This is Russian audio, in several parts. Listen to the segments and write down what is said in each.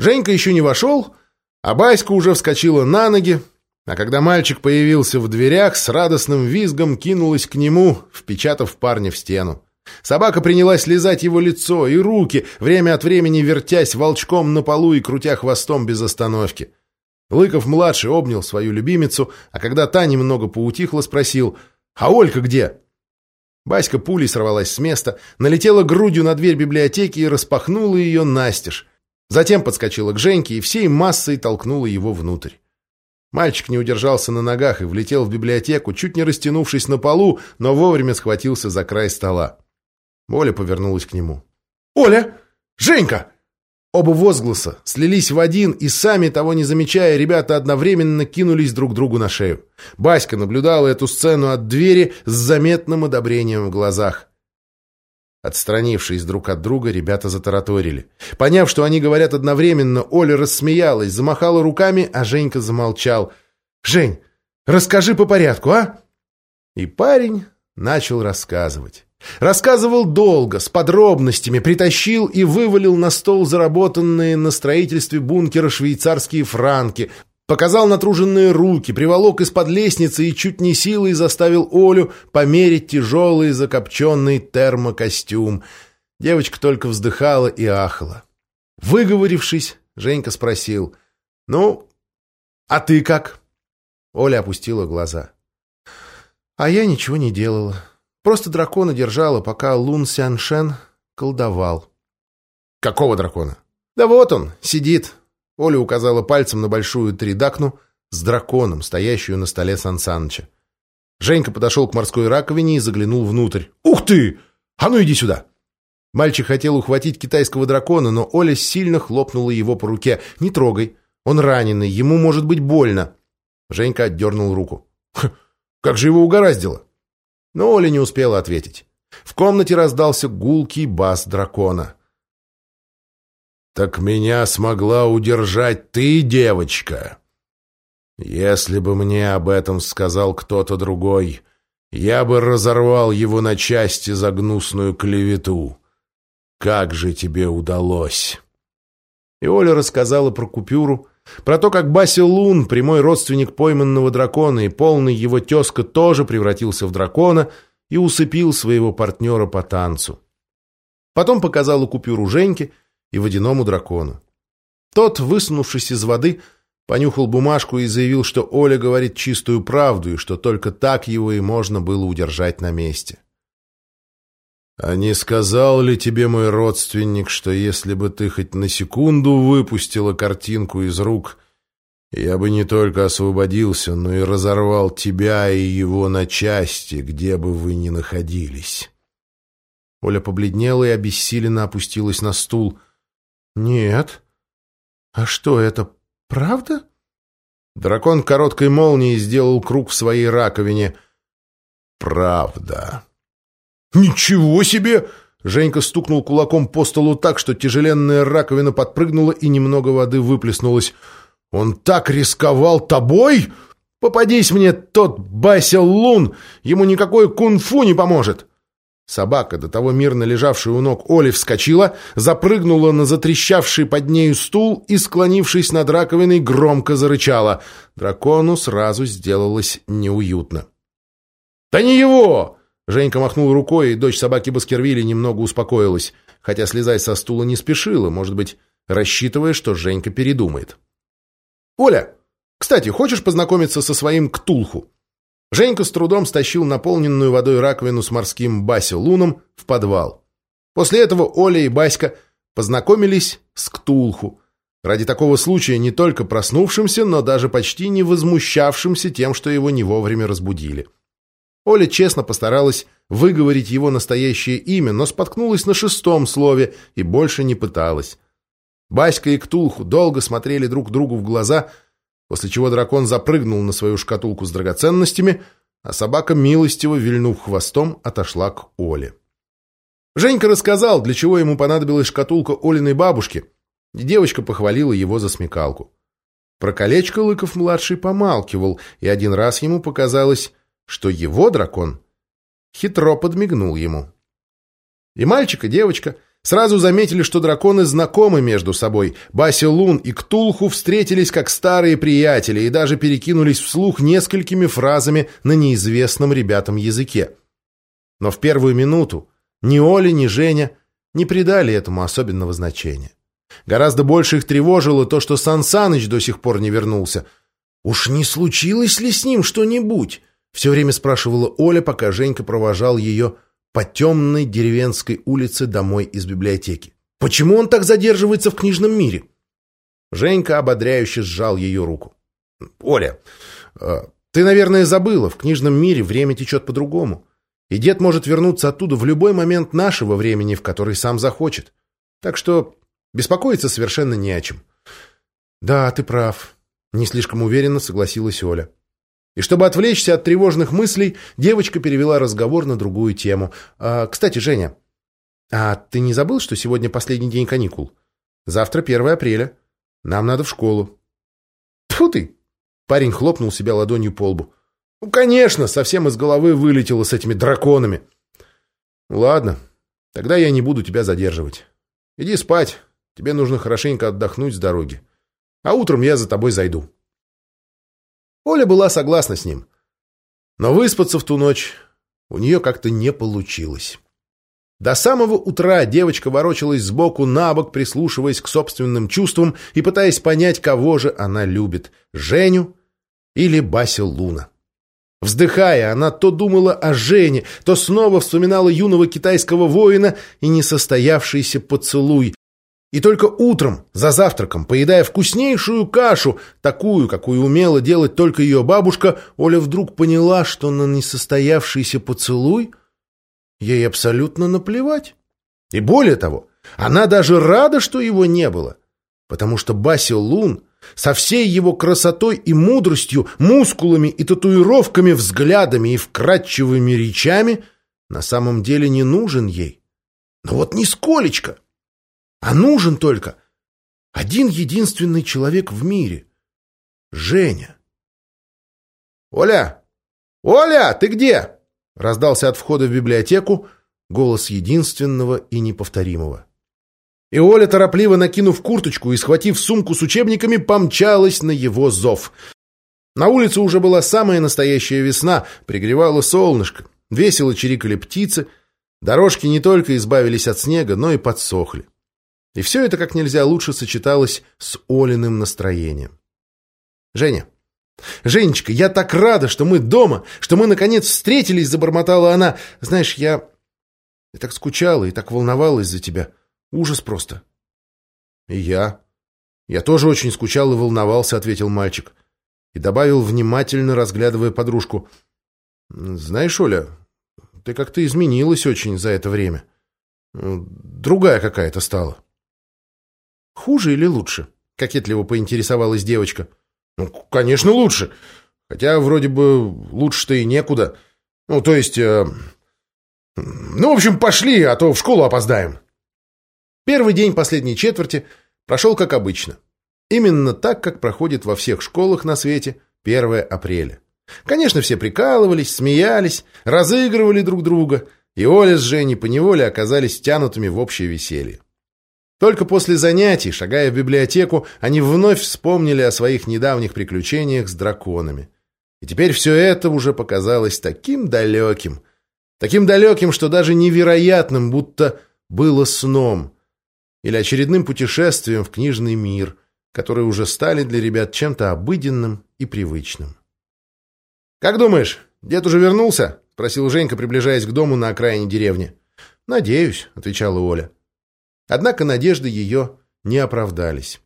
Женька еще не вошел, а Баська уже вскочила на ноги, а когда мальчик появился в дверях, с радостным визгом кинулась к нему, впечатав парня в стену. Собака принялась лизать его лицо и руки, время от времени вертясь волчком на полу и крутя хвостом без остановки. Лыков-младший обнял свою любимицу, а когда та немного поутихла, спросил «А Олька где?» Баська пулей сорвалась с места, налетела грудью на дверь библиотеки и распахнула ее настежь. Затем подскочила к Женьке и всей массой толкнула его внутрь. Мальчик не удержался на ногах и влетел в библиотеку, чуть не растянувшись на полу, но вовремя схватился за край стола. Оля повернулась к нему. «Оля! Женька!» Оба возгласа слились в один, и сами, того не замечая, ребята одновременно кинулись друг другу на шею. Баська наблюдала эту сцену от двери с заметным одобрением в глазах. Отстранившись друг от друга, ребята затараторили. Поняв, что они говорят одновременно, Оля рассмеялась, замахала руками, а Женька замолчал. «Жень, расскажи по порядку, а?» И парень начал рассказывать. Рассказывал долго, с подробностями, притащил и вывалил на стол заработанные на строительстве бункера швейцарские франки, показал натруженные руки, приволок из-под лестницы и чуть не силой заставил Олю померить тяжелый закопченный термокостюм. Девочка только вздыхала и ахала. Выговорившись, Женька спросил, «Ну, а ты как?» Оля опустила глаза. «А я ничего не делала». Просто дракона держала, пока Лун Сяншен колдовал. «Какого дракона?» «Да вот он, сидит». Оля указала пальцем на большую тридакну с драконом, стоящую на столе Сан Саныча. Женька подошел к морской раковине и заглянул внутрь. «Ух ты! А ну иди сюда!» Мальчик хотел ухватить китайского дракона, но Оля сильно хлопнула его по руке. «Не трогай, он раненый, ему может быть больно». Женька отдернул руку. «Как же его угораздило?» Но Оля не успела ответить. В комнате раздался гулкий бас дракона. «Так меня смогла удержать ты, девочка!» «Если бы мне об этом сказал кто-то другой, я бы разорвал его на части за гнусную клевету. Как же тебе удалось?» И Оля рассказала про купюру, про то, как Баси Лун, прямой родственник пойманного дракона и полный его тезка, тоже превратился в дракона и усыпил своего партнера по танцу. Потом показала купюру Женьке и водяному дракону. Тот, высунувшись из воды, понюхал бумажку и заявил, что Оля говорит чистую правду и что только так его и можно было удержать на месте. — «А не сказал ли тебе мой родственник, что если бы ты хоть на секунду выпустила картинку из рук, я бы не только освободился, но и разорвал тебя и его на части, где бы вы ни находились?» Оля побледнела и обессиленно опустилась на стул. «Нет. А что, это правда?» Дракон короткой молнией сделал круг в своей раковине. «Правда». «Ничего себе!» Женька стукнул кулаком по столу так, что тяжеленная раковина подпрыгнула и немного воды выплеснулась. «Он так рисковал тобой? Попадись мне тот Бася Лун! Ему никакой кунг-фу не поможет!» Собака, до того мирно лежавшая у ног Оли, вскочила, запрыгнула на затрещавший под нею стул и, склонившись над раковиной, громко зарычала. Дракону сразу сделалось неуютно. «Да не его!» Женька махнул рукой, и дочь собаки Баскервилли немного успокоилась, хотя слезать со стула не спешила, может быть, рассчитывая, что Женька передумает. «Оля, кстати, хочешь познакомиться со своим Ктулху?» Женька с трудом стащил наполненную водой раковину с морским Баси Луном в подвал. После этого Оля и Баська познакомились с Ктулху. Ради такого случая не только проснувшимся, но даже почти не возмущавшимся тем, что его не вовремя разбудили. Оля честно постаралась выговорить его настоящее имя, но споткнулась на шестом слове и больше не пыталась. Баська и Ктулху долго смотрели друг другу в глаза, после чего дракон запрыгнул на свою шкатулку с драгоценностями, а собака, милостиво вильнув хвостом, отошла к Оле. Женька рассказал, для чего ему понадобилась шкатулка Олиной бабушки, и девочка похвалила его за смекалку. Про колечко Лыков-младший помалкивал, и один раз ему показалось, что его дракон хитро подмигнул ему. И мальчик, и девочка Сразу заметили, что драконы знакомы между собой. Баси Лун и Ктулху встретились как старые приятели и даже перекинулись вслух несколькими фразами на неизвестном ребятам языке. Но в первую минуту ни Оля, ни Женя не придали этому особенного значения. Гораздо больше их тревожило то, что Сан Саныч до сих пор не вернулся. «Уж не случилось ли с ним что-нибудь?» — все время спрашивала Оля, пока Женька провожал ее по темной деревенской улице домой из библиотеки. «Почему он так задерживается в книжном мире?» Женька ободряюще сжал ее руку. «Оля, э, ты, наверное, забыла, в книжном мире время течет по-другому, и дед может вернуться оттуда в любой момент нашего времени, в который сам захочет. Так что беспокоиться совершенно не о чем». «Да, ты прав», — не слишком уверенно согласилась Оля. И чтобы отвлечься от тревожных мыслей, девочка перевела разговор на другую тему. А, «Кстати, Женя, а ты не забыл, что сегодня последний день каникул? Завтра 1 апреля. Нам надо в школу». Тьфу ты!» Парень хлопнул себя ладонью по лбу. «Ну, конечно, совсем из головы вылетело с этими драконами». «Ладно, тогда я не буду тебя задерживать. Иди спать, тебе нужно хорошенько отдохнуть с дороги. А утром я за тобой зайду». Оля была согласна с ним. Но выспаться в ту ночь у нее как-то не получилось. До самого утра девочка ворочалась сбоку на бок, прислушиваясь к собственным чувствам и пытаясь понять, кого же она любит – Женю или Басю Луна. Вздыхая, она то думала о Жене, то снова вспоминала юного китайского воина и несостоявшийся поцелуй, и только утром, за завтраком, поедая вкуснейшую кашу, такую, какую умела делать только ее бабушка, Оля вдруг поняла, что на несостоявшийся поцелуй ей абсолютно наплевать. И более того, она даже рада, что его не было, потому что Баси Лун со всей его красотой и мудростью, мускулами и татуировками, взглядами и вкрадчивыми речами на самом деле не нужен ей. Но вот нисколечко. А нужен только один единственный человек в мире — Женя. «Оля! Оля, ты где?» — раздался от входа в библиотеку голос единственного и неповторимого. И Оля, торопливо накинув курточку и схватив сумку с учебниками, помчалась на его зов. На улице уже была самая настоящая весна, пригревало солнышко, весело чирикали птицы, дорожки не только избавились от снега, но и подсохли. И все это как нельзя лучше сочеталось с Олиным настроением. «Женя, Женечка, я так рада, что мы дома, что мы наконец встретились», — забормотала она. «Знаешь, я... я так скучала и так волновалась за тебя. Ужас просто». «И я. Я тоже очень скучал и волновался», — ответил мальчик. И добавил, внимательно разглядывая подружку. «Знаешь, Оля, ты как-то изменилась очень за это время. Другая какая-то стала». Хуже или лучше? Кокетливо поинтересовалась девочка. Ну, конечно, лучше. Хотя вроде бы лучше-то и некуда. Ну, то есть... Э... Ну, в общем, пошли, а то в школу опоздаем. Первый день последней четверти прошел как обычно. Именно так, как проходит во всех школах на свете 1 апреля. Конечно, все прикалывались, смеялись, разыгрывали друг друга, и Оля с Женей поневоле оказались втянутыми в общее веселье. Только после занятий, шагая в библиотеку, они вновь вспомнили о своих недавних приключениях с драконами. И теперь все это уже показалось таким далеким. Таким далеким, что даже невероятным, будто было сном. Или очередным путешествием в книжный мир, которые уже стали для ребят чем-то обыденным и привычным. «Как думаешь, дед уже вернулся?» — спросил Женька, приближаясь к дому на окраине деревни. «Надеюсь», — отвечала Оля. Однако надежды ее не оправдались.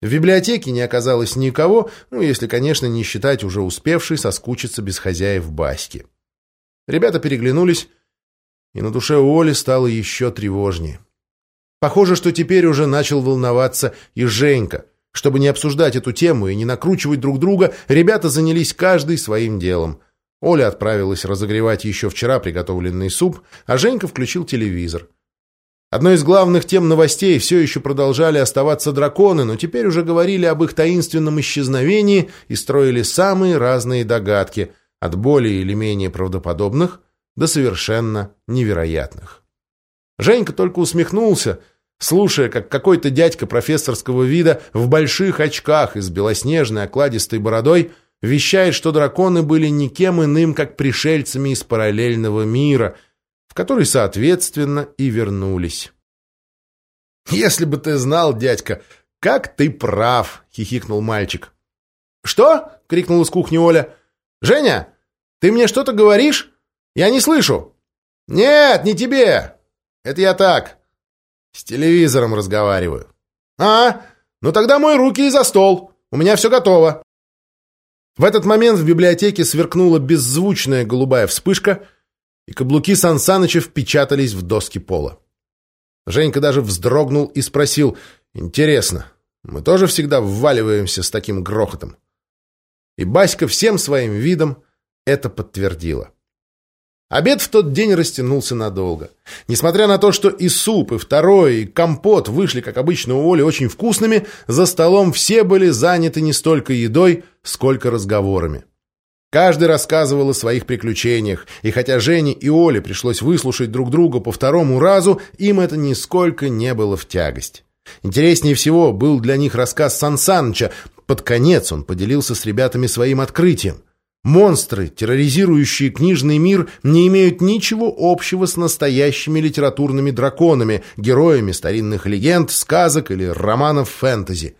В библиотеке не оказалось никого, ну, если, конечно, не считать уже успевшей соскучиться без хозяев Баськи. Ребята переглянулись, и на душе у Оли стало еще тревожнее. Похоже, что теперь уже начал волноваться и Женька. Чтобы не обсуждать эту тему и не накручивать друг друга, ребята занялись каждый своим делом. Оля отправилась разогревать еще вчера приготовленный суп, а Женька включил телевизор. Одной из главных тем новостей все еще продолжали оставаться драконы, но теперь уже говорили об их таинственном исчезновении и строили самые разные догадки, от более или менее правдоподобных до совершенно невероятных. Женька только усмехнулся, слушая, как какой-то дядька профессорского вида в больших очках и с белоснежной окладистой бородой вещает, что драконы были никем иным, как пришельцами из параллельного мира, в который, соответственно, и вернулись. «Если бы ты знал, дядька, как ты прав!» — хихикнул мальчик. «Что?» — крикнула с кухни Оля. «Женя, ты мне что-то говоришь? Я не слышу!» «Нет, не тебе! Это я так, с телевизором разговариваю». «А, ну тогда мой руки и за стол. У меня все готово». В этот момент в библиотеке сверкнула беззвучная голубая вспышка, и каблуки Сан Саныча впечатались в доски пола. Женька даже вздрогнул и спросил, «Интересно, мы тоже всегда вваливаемся с таким грохотом?» И Баська всем своим видом это подтвердила. Обед в тот день растянулся надолго. Несмотря на то, что и суп, и второй, и компот вышли, как обычно у Оли, очень вкусными, за столом все были заняты не столько едой, сколько разговорами. Каждый рассказывал о своих приключениях, и хотя Жене и Оле пришлось выслушать друг друга по второму разу, им это нисколько не было в тягость. Интереснее всего был для них рассказ Сан Саныча. Под конец он поделился с ребятами своим открытием. Монстры, терроризирующие книжный мир, не имеют ничего общего с настоящими литературными драконами, героями старинных легенд, сказок или романов фэнтези.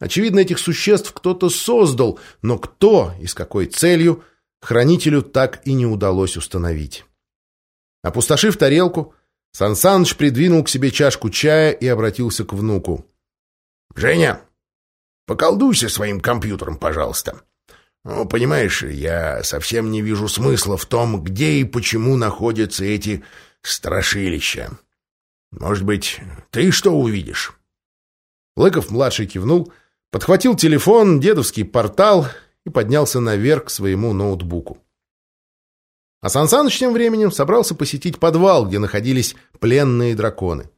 Очевидно, этих существ кто-то создал, но кто и с какой целью, хранителю так и не удалось установить. Опустошив тарелку, Сан Саныч придвинул к себе чашку чая и обратился к внуку. — Женя, поколдуйся своим компьютером, пожалуйста. Ну, понимаешь, я совсем не вижу смысла в том, где и почему находятся эти страшилища. Может быть, ты что увидишь?» Лыков-младший кивнул, подхватил телефон, дедовский портал и поднялся наверх к своему ноутбуку. А Сан тем временем собрался посетить подвал, где находились пленные драконы.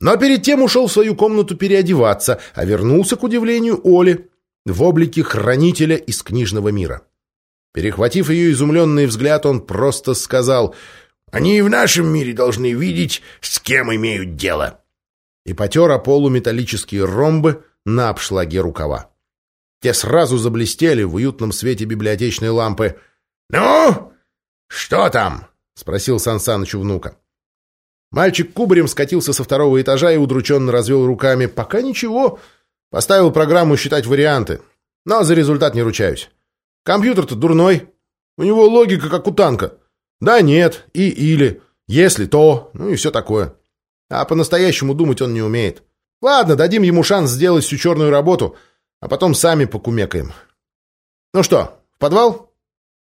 Но перед тем ушел в свою комнату переодеваться, а вернулся, к удивлению Оли, в облике хранителя из книжного мира. Перехватив ее изумленный взгляд, он просто сказал «Они и в нашем мире должны видеть, с кем имеют дело». И потер о полу металлические ромбы на обшлаге рукава. Те сразу заблестели в уютном свете библиотечной лампы. «Ну, что там?» — спросил Сан Саныч у внука. Мальчик кубарем скатился со второго этажа и удрученно развел руками. «Пока ничего. Поставил программу считать варианты, но за результат не ручаюсь. Компьютер-то дурной. У него логика, как у танка. Да, нет, и или, если то, ну и все такое. А по-настоящему думать он не умеет. Ладно, дадим ему шанс сделать всю черную работу, а потом сами покумекаем. Ну что, в подвал?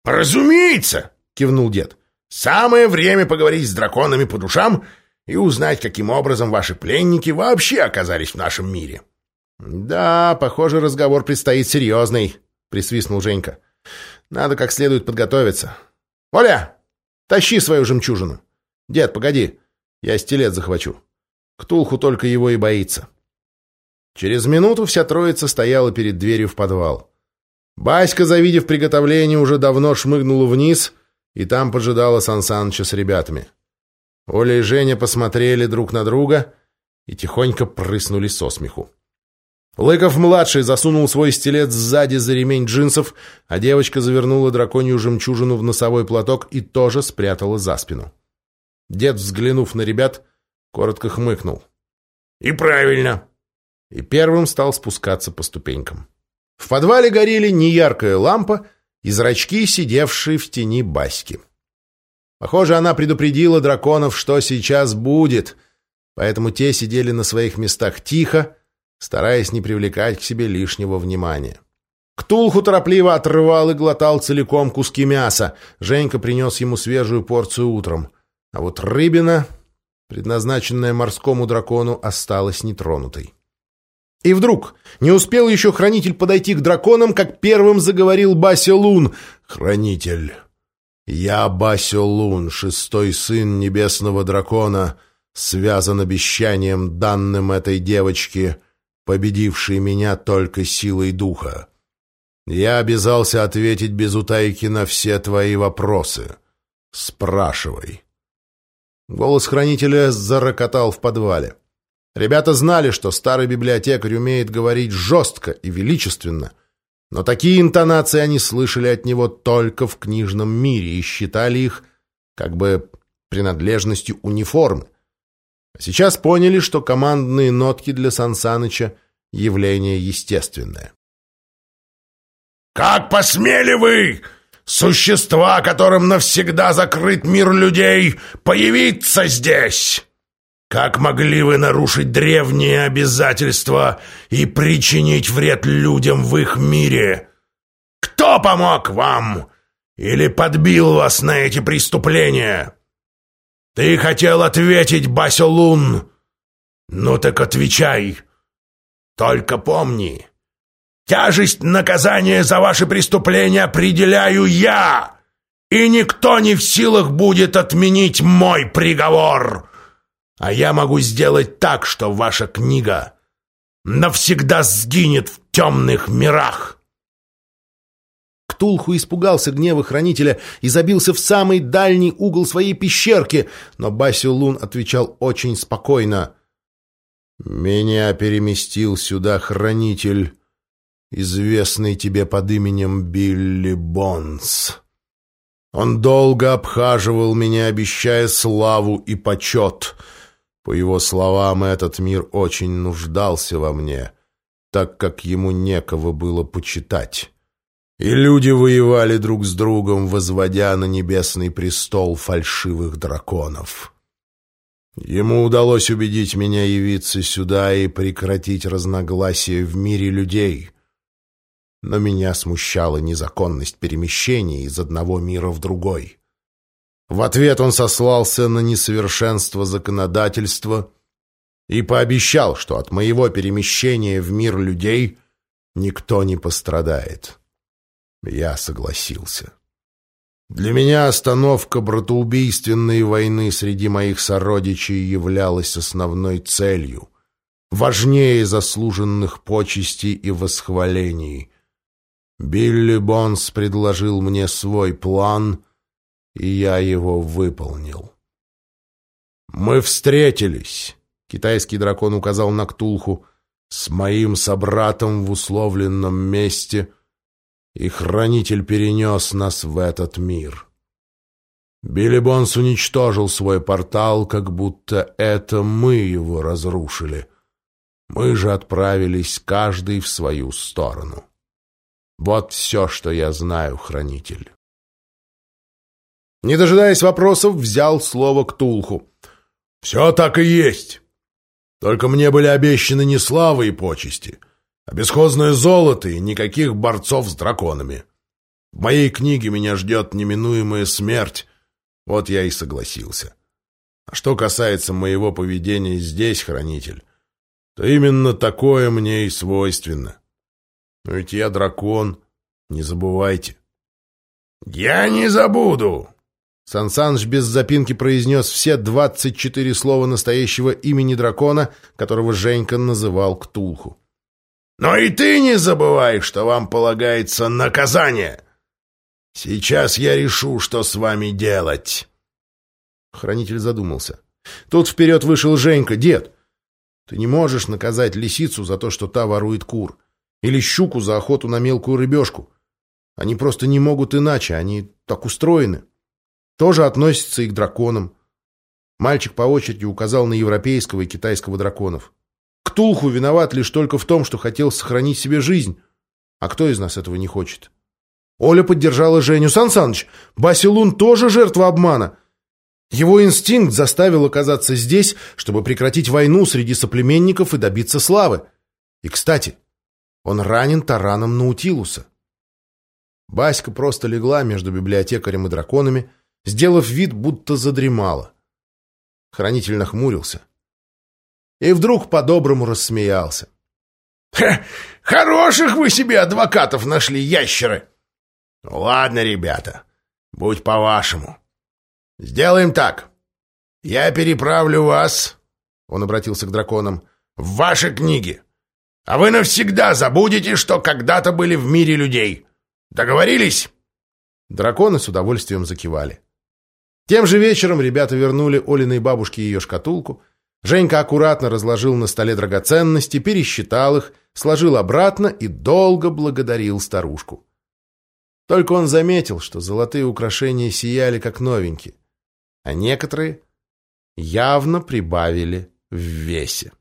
«Разумеется!» — кивнул дед. «Самое время поговорить с драконами по душам и узнать, каким образом ваши пленники вообще оказались в нашем мире». «Да, похоже, разговор предстоит серьезный», — присвистнул Женька. «Надо как следует подготовиться. Оля, тащи свою жемчужину. Дед, погоди, я стилет захвачу. Ктулху только его и боится». Через минуту вся троица стояла перед дверью в подвал. Баська, завидев приготовление, уже давно шмыгнула вниз, и там поджидала Сан Саныча с ребятами. Оля и Женя посмотрели друг на друга и тихонько прыснули со смеху. Лыков-младший засунул свой стилет сзади за ремень джинсов, а девочка завернула драконью жемчужину в носовой платок и тоже спрятала за спину. Дед, взглянув на ребят, коротко хмыкнул. «И правильно!» И первым стал спускаться по ступенькам. В подвале горели неяркая лампа и зрачки, сидевшие в тени баськи. Похоже, она предупредила драконов, что сейчас будет, поэтому те сидели на своих местах тихо, стараясь не привлекать к себе лишнего внимания. Ктулху торопливо отрывал и глотал целиком куски мяса. Женька принес ему свежую порцию утром. А вот рыбина, предназначенная морскому дракону, осталась нетронутой. И вдруг, не успел еще хранитель подойти к драконам, как первым заговорил Бася Лун. «Хранитель, я Бася Лун, шестой сын небесного дракона, связан обещанием, данным этой девочке» победивший меня только силой духа. Я обязался ответить без утайки на все твои вопросы. Спрашивай. Голос хранителя зарокотал в подвале. Ребята знали, что старый библиотекарь умеет говорить жестко и величественно, но такие интонации они слышали от него только в книжном мире и считали их как бы принадлежностью униформы. А сейчас поняли, что командные нотки для Сансаныча — явление естественное. «Как посмели вы, существа, которым навсегда закрыт мир людей, появиться здесь? Как могли вы нарушить древние обязательства и причинить вред людям в их мире? Кто помог вам или подбил вас на эти преступления? Ты хотел ответить, Басю Лун? Ну так отвечай. Только помни, тяжесть наказания за ваши преступления определяю я, и никто не в силах будет отменить мой приговор. А я могу сделать так, что ваша книга навсегда сгинет в темных мирах. Ктулху испугался гнева хранителя и забился в самый дальний угол своей пещерки, но Басю Лун отвечал очень спокойно. «Меня переместил сюда хранитель, известный тебе под именем Билли Бонс. Он долго обхаживал меня, обещая славу и почет». По его словам, этот мир очень нуждался во мне, так как ему некого было почитать. И люди воевали друг с другом, возводя на небесный престол фальшивых драконов. Ему удалось убедить меня явиться сюда и прекратить разногласия в мире людей. Но меня смущала незаконность перемещения из одного мира в другой. В ответ он сослался на несовершенство законодательства и пообещал, что от моего перемещения в мир людей никто не пострадает. Я согласился. Для меня остановка братоубийственной войны среди моих сородичей являлась основной целью, важнее заслуженных почестей и восхвалений. Билли Бонс предложил мне свой план — и я его выполнил. «Мы встретились», — китайский дракон указал на Ктулху, «с моим собратом в условленном месте, и хранитель перенес нас в этот мир». Билли Бонс уничтожил свой портал, как будто это мы его разрушили. Мы же отправились каждый в свою сторону. Вот все, что я знаю, хранитель. Не дожидаясь вопросов, взял слово к Тулху. «Все так и есть. Только мне были обещаны не славы и почести, а бесхозное золото и никаких борцов с драконами. В моей книге меня ждет неминуемая смерть, вот я и согласился. А что касается моего поведения здесь, хранитель, то именно такое мне и свойственно. Но ведь я дракон, не забывайте». «Я не забуду!» Сансанж без запинки произнес все двадцать четыре слова настоящего имени дракона, которого Женька называл Ктулху. «Но и ты не забывай, что вам полагается наказание. Сейчас я решу, что с вами делать». Хранитель задумался. Тут вперед вышел Женька. «Дед, ты не можешь наказать лисицу за то, что та ворует кур, или щуку за охоту на мелкую рыбешку. Они просто не могут иначе, они так устроены» тоже относится и к драконам. Мальчик по очереди указал на европейского и китайского драконов. Ктулху виноват лишь только в том, что хотел сохранить себе жизнь. А кто из нас этого не хочет? Оля поддержала Женю. Сан Саныч, Басилун тоже жертва обмана. Его инстинкт заставил оказаться здесь, чтобы прекратить войну среди соплеменников и добиться славы. И, кстати, он ранен тараном Наутилуса. Баська просто легла между библиотекарем и драконами, сделав вид, будто задремала. Хранитель нахмурился. И вдруг по-доброму рассмеялся. «Хороших вы себе адвокатов нашли, ящеры!» «Ладно, ребята, будь по-вашему. Сделаем так. Я переправлю вас, — он обратился к драконам, — в ваши книги. А вы навсегда забудете, что когда-то были в мире людей. Договорились?» Драконы с удовольствием закивали. Тем же вечером ребята вернули Олиной бабушке ее шкатулку. Женька аккуратно разложил на столе драгоценности, пересчитал их, сложил обратно и долго благодарил старушку. Только он заметил, что золотые украшения сияли как новенькие, а некоторые явно прибавили в весе.